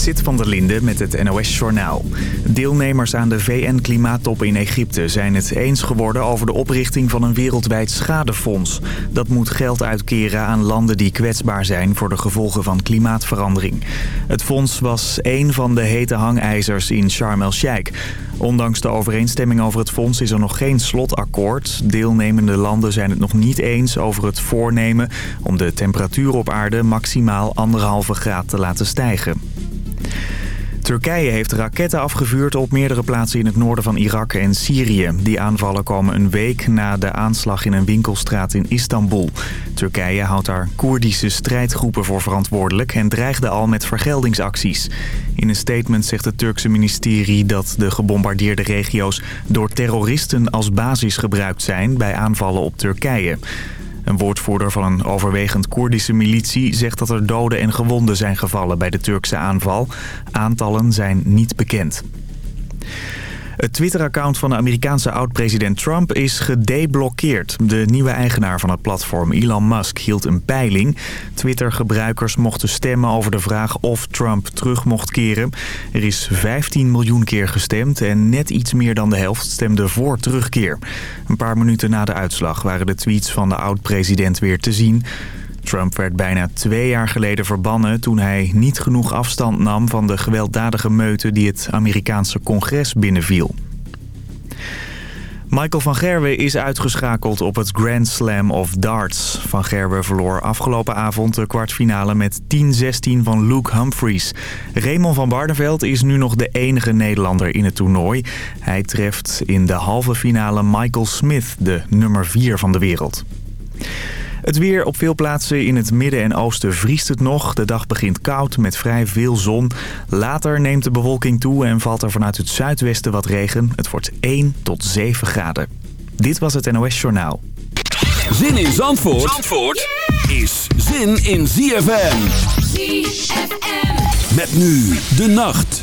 Zit van der Linde met het NOS-journaal. Deelnemers aan de VN-klimaattop in Egypte zijn het eens geworden over de oprichting van een wereldwijd schadefonds. Dat moet geld uitkeren aan landen die kwetsbaar zijn voor de gevolgen van klimaatverandering. Het fonds was één van de hete hangijzers in Sharm el-Sheikh. Ondanks de overeenstemming over het fonds is er nog geen slotakkoord. Deelnemende landen zijn het nog niet eens over het voornemen om de temperatuur op aarde maximaal anderhalve graad te laten stijgen. Turkije heeft raketten afgevuurd op meerdere plaatsen in het noorden van Irak en Syrië. Die aanvallen komen een week na de aanslag in een winkelstraat in Istanbul. Turkije houdt daar Koerdische strijdgroepen voor verantwoordelijk en dreigde al met vergeldingsacties. In een statement zegt het Turkse ministerie dat de gebombardeerde regio's door terroristen als basis gebruikt zijn bij aanvallen op Turkije. Een woordvoerder van een overwegend Koerdische militie zegt dat er doden en gewonden zijn gevallen bij de Turkse aanval. Aantallen zijn niet bekend. Het Twitter-account van de Amerikaanse oud-president Trump is gedeblokkeerd. De nieuwe eigenaar van het platform, Elon Musk, hield een peiling. Twitter-gebruikers mochten stemmen over de vraag of Trump terug mocht keren. Er is 15 miljoen keer gestemd en net iets meer dan de helft stemde voor terugkeer. Een paar minuten na de uitslag waren de tweets van de oud-president weer te zien... Trump werd bijna twee jaar geleden verbannen toen hij niet genoeg afstand nam van de gewelddadige meute die het Amerikaanse congres binnenviel. Michael van Gerwen is uitgeschakeld op het Grand Slam of Darts. Van Gerwen verloor afgelopen avond de kwartfinale met 10-16 van Luke Humphries. Raymond van Barneveld is nu nog de enige Nederlander in het toernooi. Hij treft in de halve finale Michael Smith, de nummer 4 van de wereld. Het weer op veel plaatsen in het midden en oosten vriest het nog. De dag begint koud met vrij veel zon. Later neemt de bewolking toe en valt er vanuit het zuidwesten wat regen. Het wordt 1 tot 7 graden. Dit was het NOS Journaal. Zin in Zandvoort, Zandvoort is zin in ZFM. ZFM. Met nu de nacht.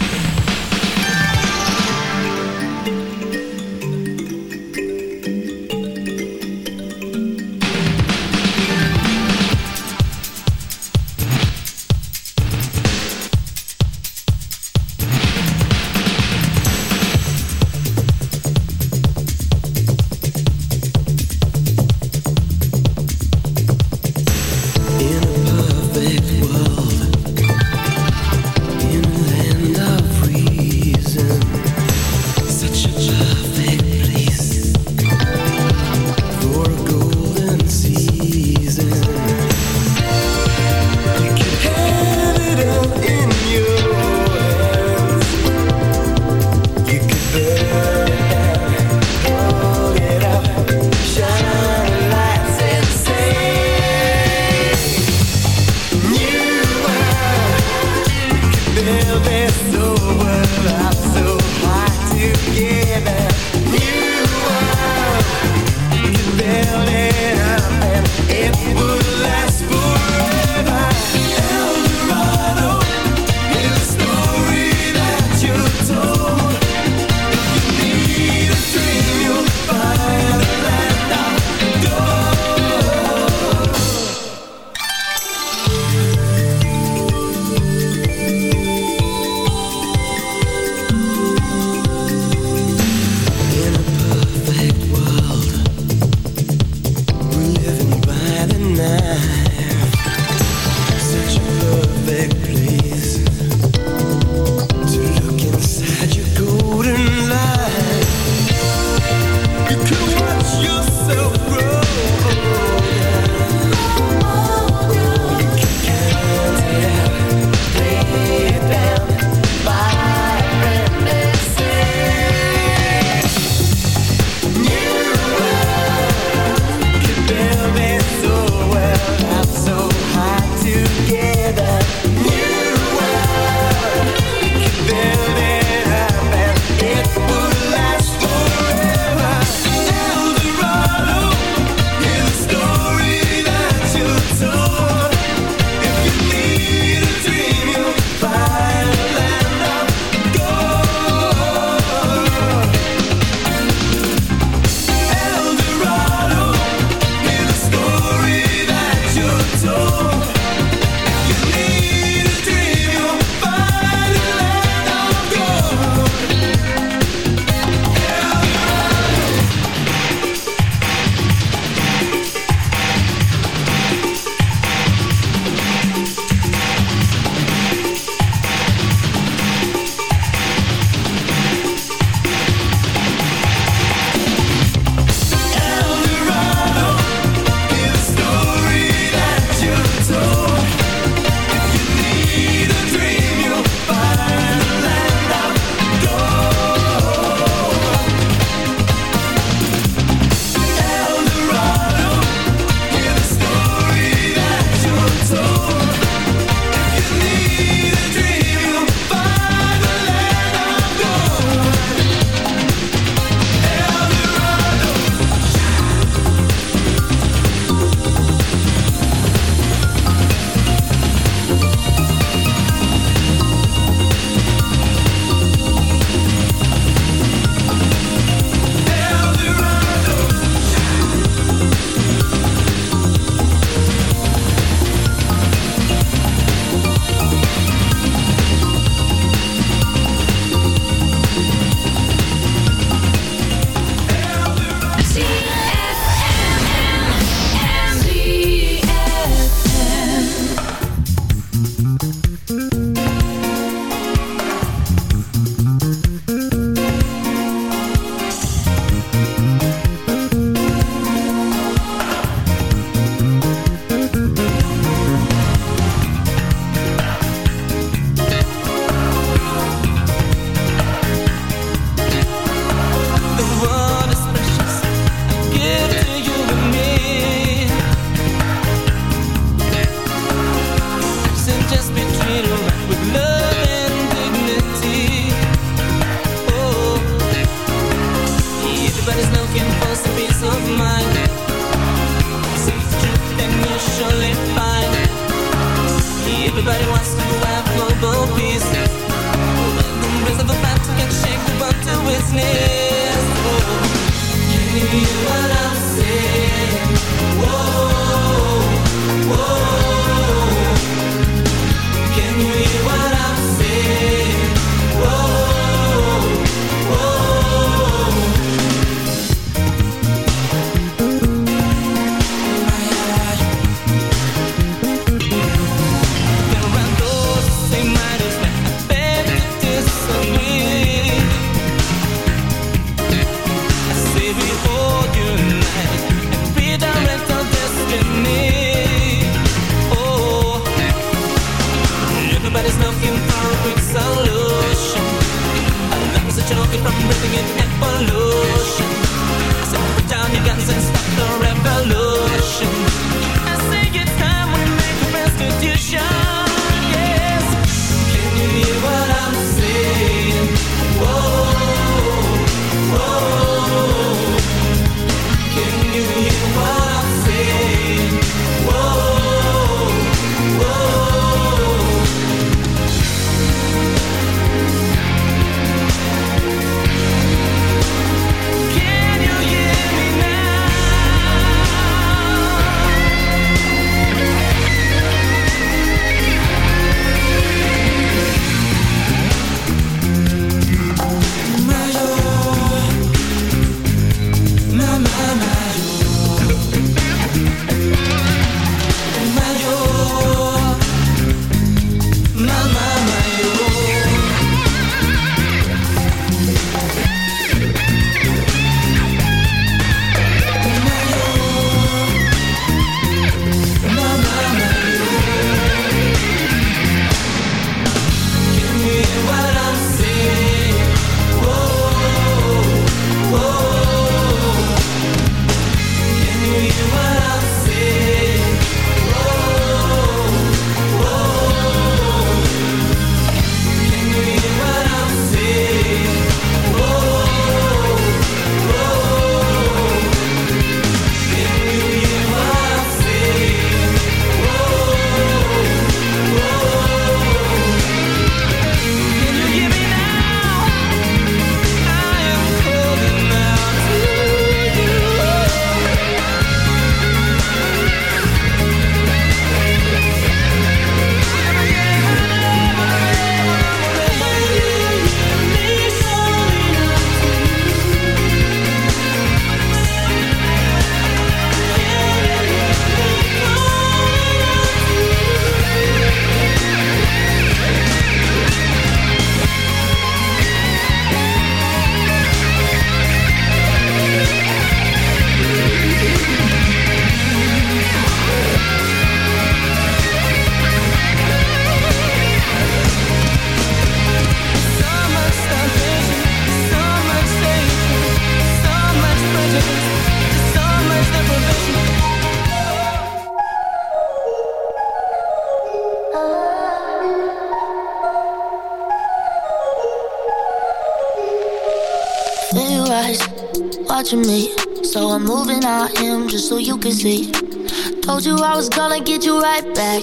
was gonna get you right back.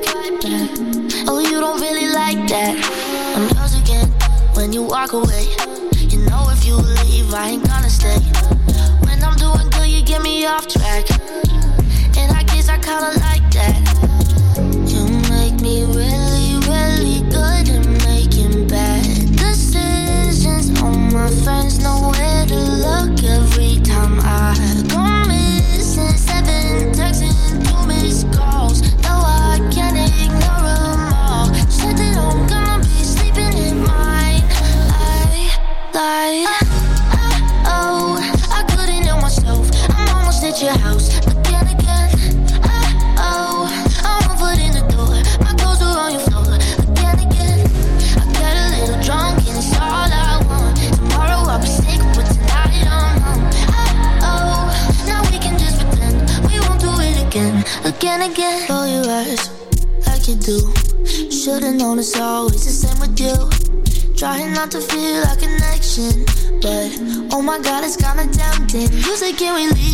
Oh, you don't really like that. I'm yours again when you walk away. You know if you leave, I ain't to feel a connection. But oh my god, it's kinda tempting. Music, can we leave?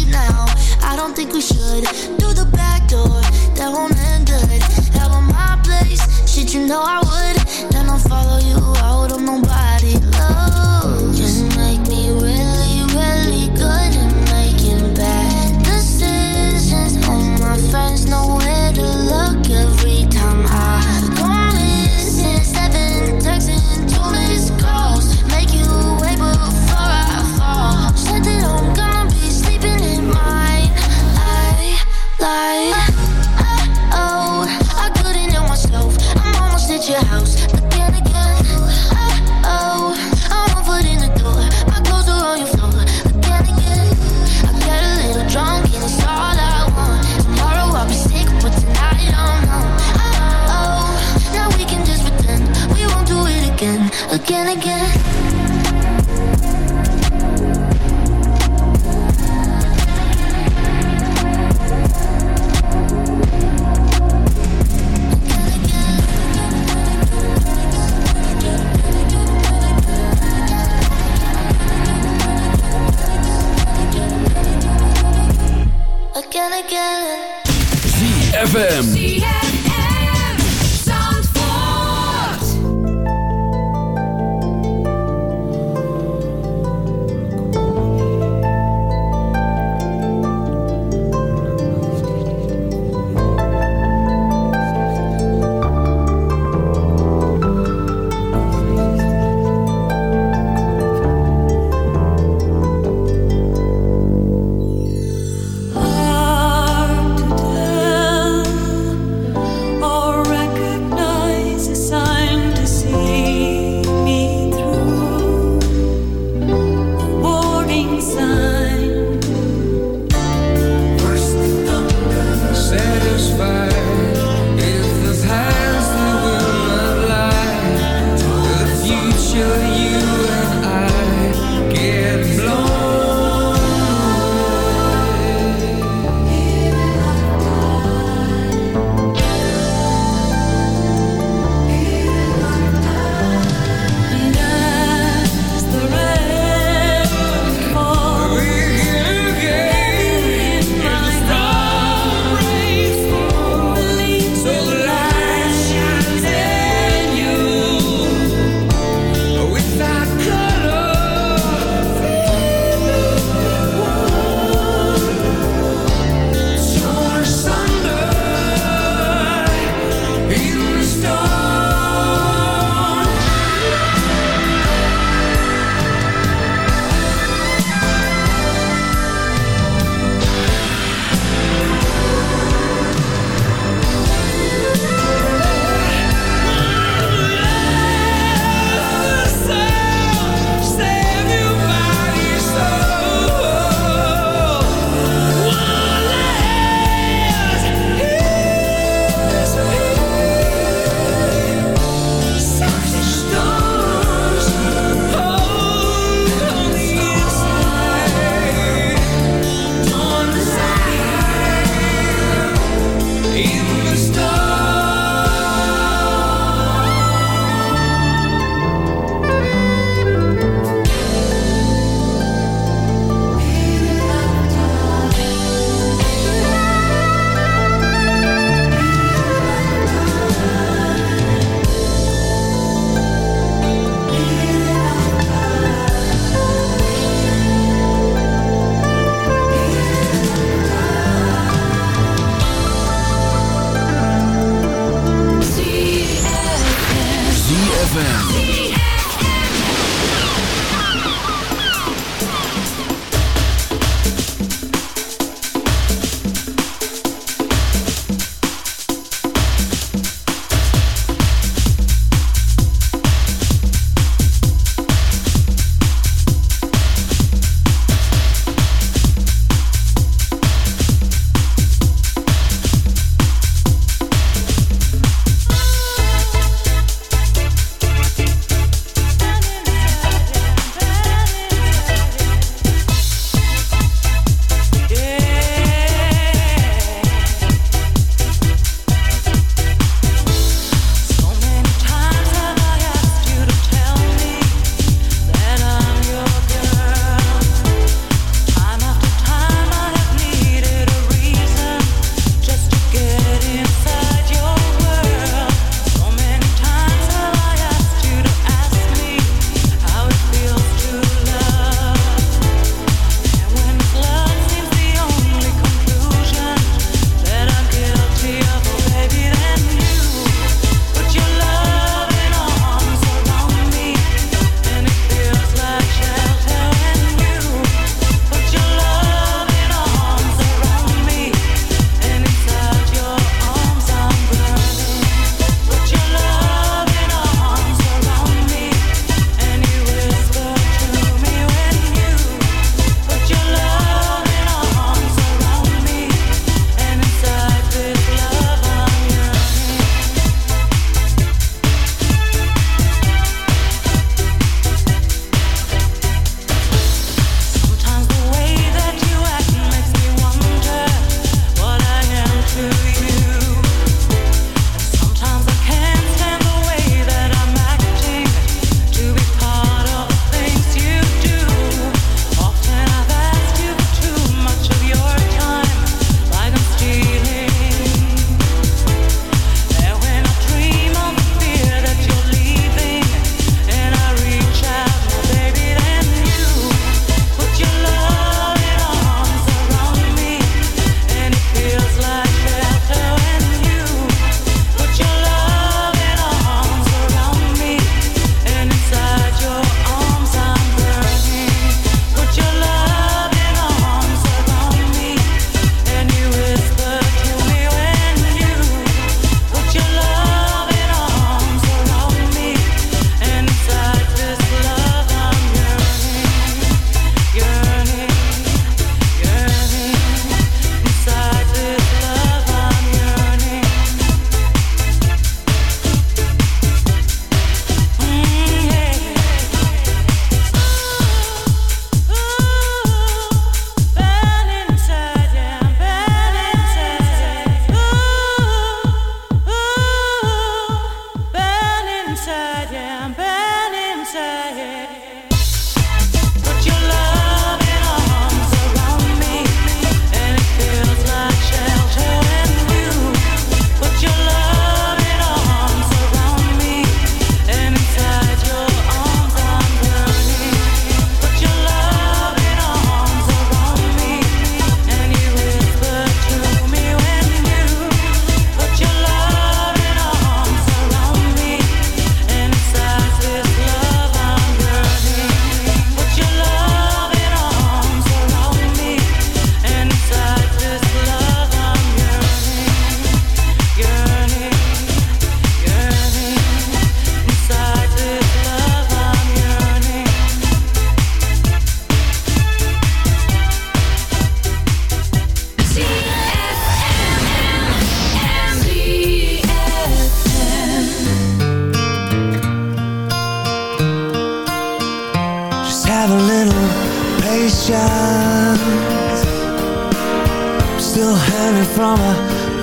Still hurting from a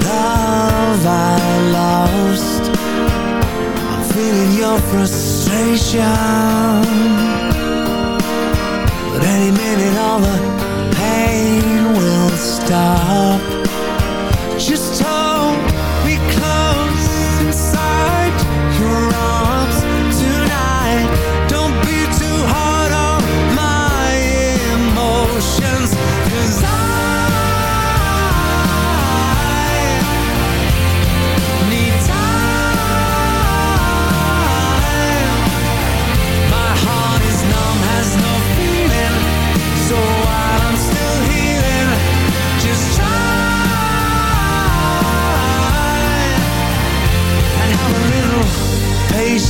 love I lost. I'm feeling your frustration. But any minute all the pain will stop.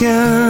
Yeah.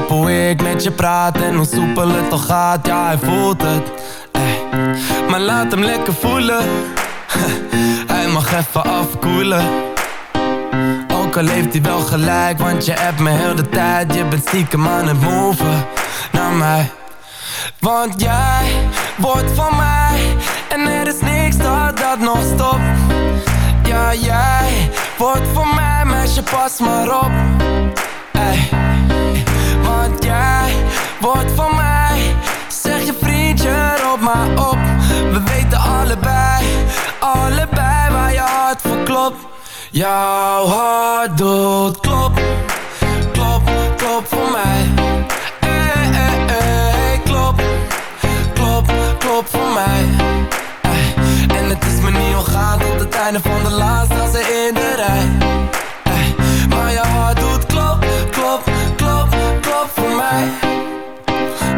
Op hoe ik met je praat En hoe soepel het toch gaat, ja hij voelt het Maar laat hem lekker voelen. Hij mag even afkoelen. Ook al heeft hij wel gelijk Want je hebt me heel de tijd. Je bent stiekem aan het Naar mij. Want jij wordt van mij En er is niks dat dat nog stopt. Ja, jij wordt van mij Meisje, pas maar op wordt van mij Zeg je vriendje, op maar op. We weten allebei, allebei waar je hart voor klopt. Jouw hart doet klop, klop, klop voor mij. Ey, ey, ey, klop, klop, klop voor mij. En het is me niet ongaan tot het einde van de laatste als in de rij. Maar je hart doet klop, klop, klop, klop voor mij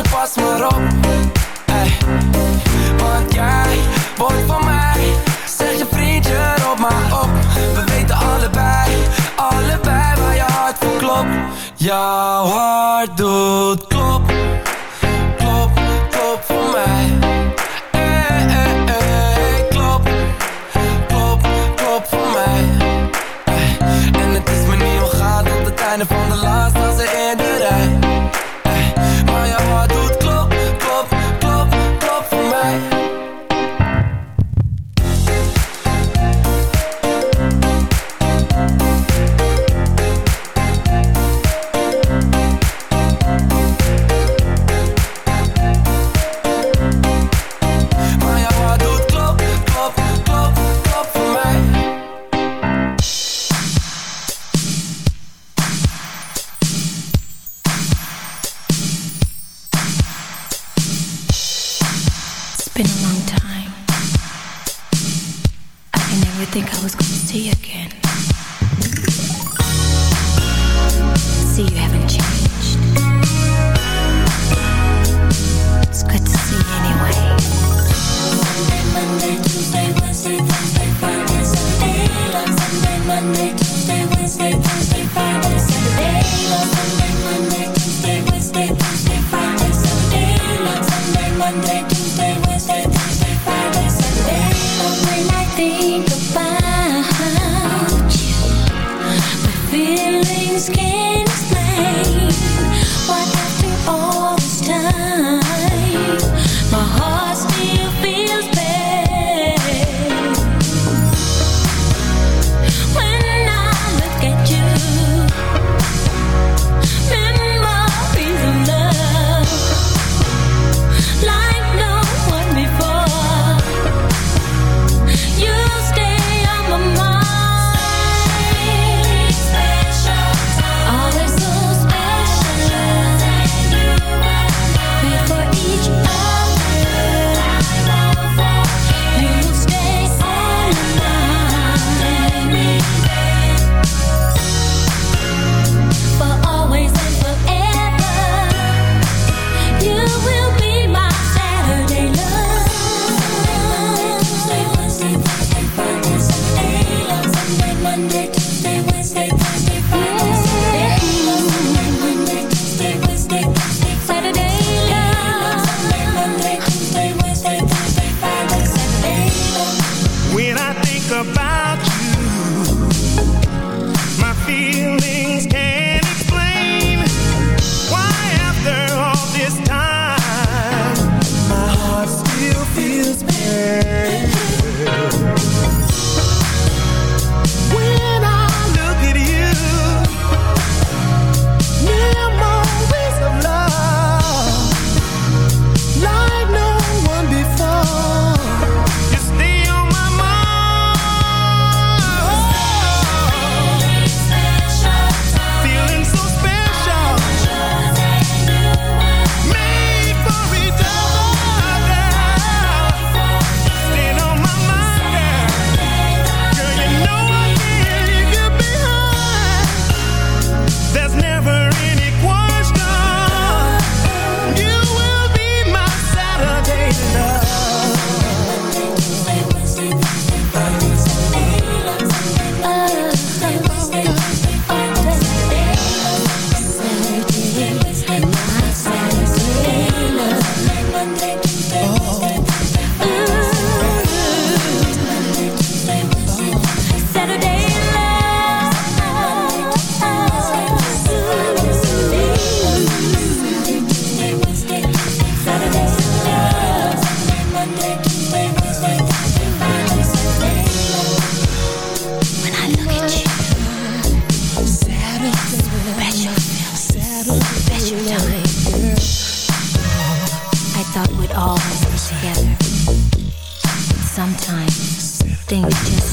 meisje, pas maar op. Want jij wordt van mij Zeg je vriendje, op maar op. We weten allebei, allebei waar je hart voor klopt. Jouw hart doet klop, klop, klop voor mij. Ey, ey, ey, klop, klop, klop voor mij. En het is me niet ontgaan tot het einde van de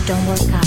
don't work out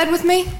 bed with me?